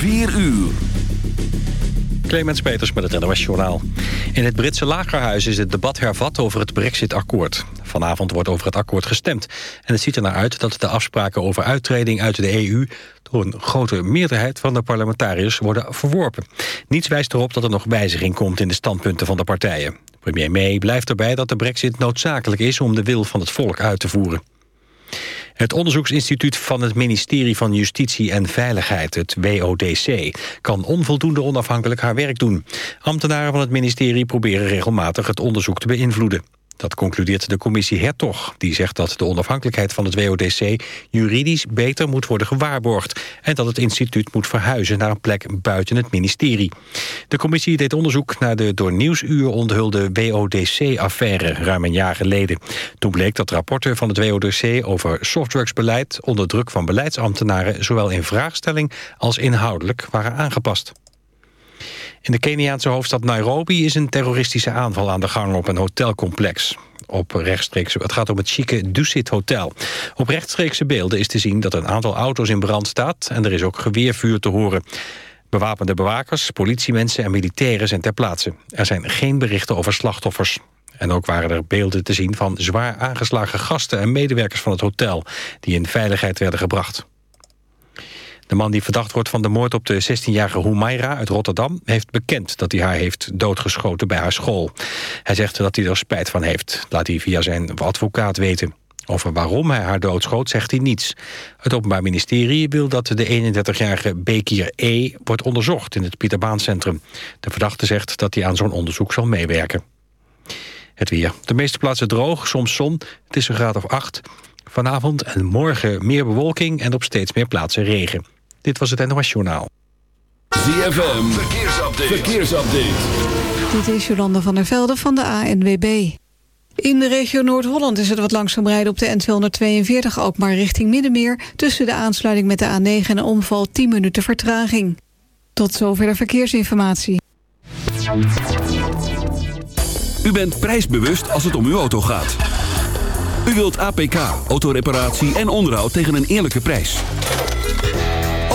4 uur. Clemens Peters met het NOS Journaal. In het Britse lagerhuis is het debat hervat over het Brexit-akkoord. Vanavond wordt over het akkoord gestemd. En het ziet er naar uit dat de afspraken over uittreding uit de EU... door een grote meerderheid van de parlementariërs worden verworpen. Niets wijst erop dat er nog wijziging komt in de standpunten van de partijen. Premier May blijft erbij dat de brexit noodzakelijk is... om de wil van het volk uit te voeren. Het onderzoeksinstituut van het ministerie van Justitie en Veiligheid, het WODC, kan onvoldoende onafhankelijk haar werk doen. Ambtenaren van het ministerie proberen regelmatig het onderzoek te beïnvloeden. Dat concludeert de commissie Hertog. Die zegt dat de onafhankelijkheid van het WODC juridisch beter moet worden gewaarborgd. En dat het instituut moet verhuizen naar een plek buiten het ministerie. De commissie deed onderzoek naar de door Nieuwsuur onthulde WODC-affaire ruim een jaar geleden. Toen bleek dat rapporten van het WODC over softdrugsbeleid onder druk van beleidsambtenaren zowel in vraagstelling als inhoudelijk waren aangepast. In de Keniaanse hoofdstad Nairobi is een terroristische aanval aan de gang op een hotelcomplex. Op rechtstreeks, het gaat om het chique Dusit Hotel. Op rechtstreekse beelden is te zien dat een aantal auto's in brand staat... en er is ook geweervuur te horen. Bewapende bewakers, politiemensen en militairen zijn ter plaatse. Er zijn geen berichten over slachtoffers. En ook waren er beelden te zien van zwaar aangeslagen gasten en medewerkers van het hotel... die in veiligheid werden gebracht. De man die verdacht wordt van de moord op de 16-jarige Humaira uit Rotterdam... heeft bekend dat hij haar heeft doodgeschoten bij haar school. Hij zegt dat hij er spijt van heeft. Laat hij via zijn advocaat weten. Over waarom hij haar doodschoot zegt hij niets. Het Openbaar Ministerie wil dat de 31-jarige Bekir E. wordt onderzocht in het Pieterbaancentrum. De verdachte zegt dat hij aan zo'n onderzoek zal meewerken. Het weer. De meeste plaatsen droog, soms zon. Het is een graad of 8. Vanavond en morgen meer bewolking en op steeds meer plaatsen regen. Dit was het NOS Journaal. ZFM, verkeersupdate. verkeersupdate. Dit is Jolanda van der Velde van de ANWB. In de regio Noord-Holland is het wat langzaam rijden op de N242... ook maar richting Middenmeer... tussen de aansluiting met de A9 en de omval 10 minuten vertraging. Tot zover de verkeersinformatie. U bent prijsbewust als het om uw auto gaat. U wilt APK, autoreparatie en onderhoud tegen een eerlijke prijs.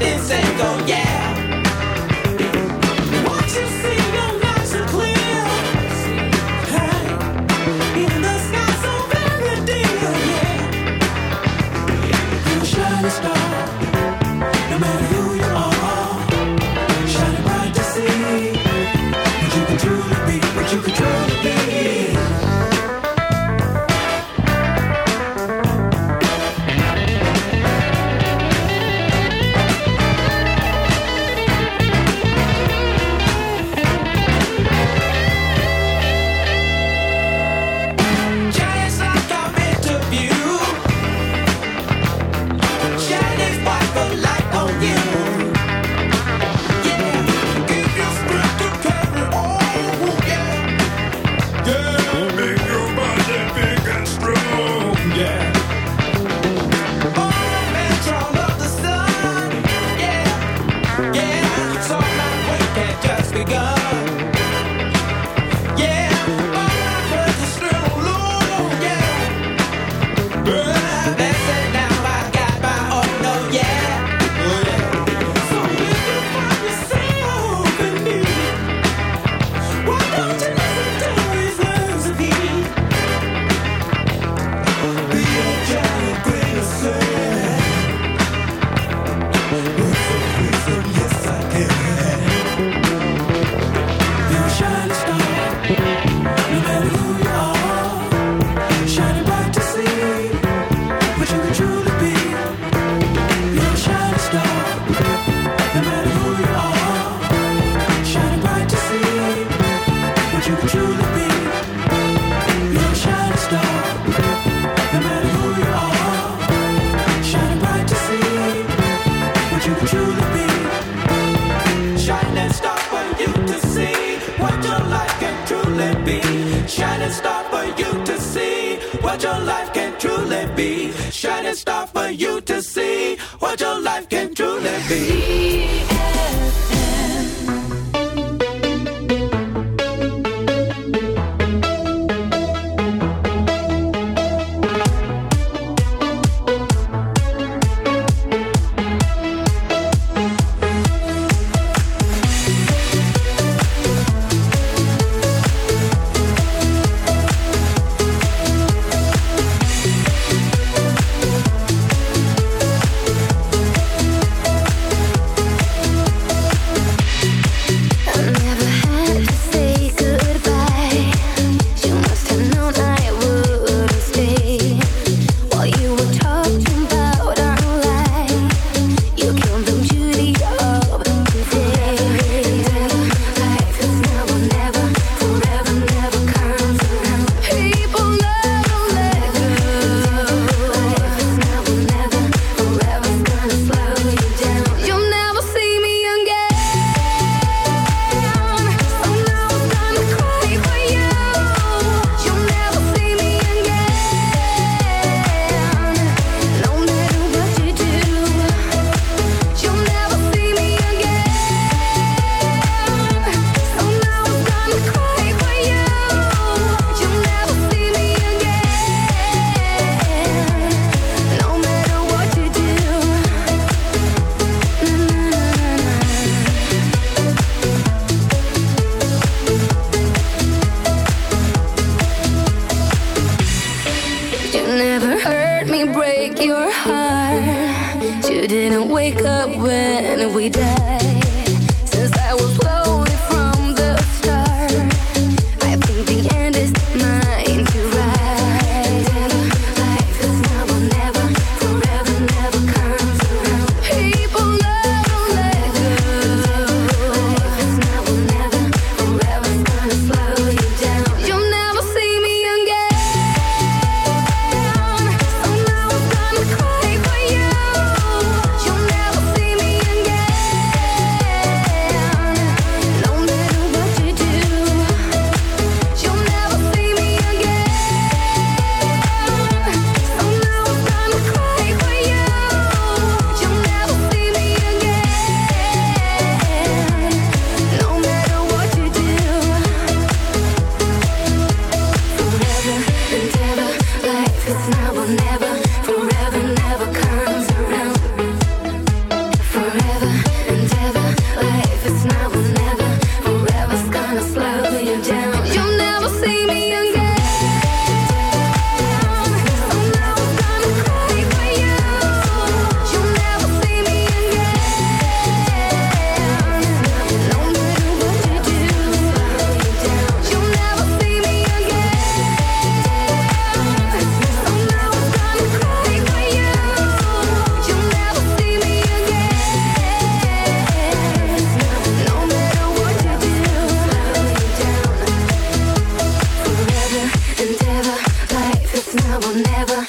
insane. Wake up when we died. Never.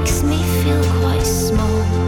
Makes me feel quite small.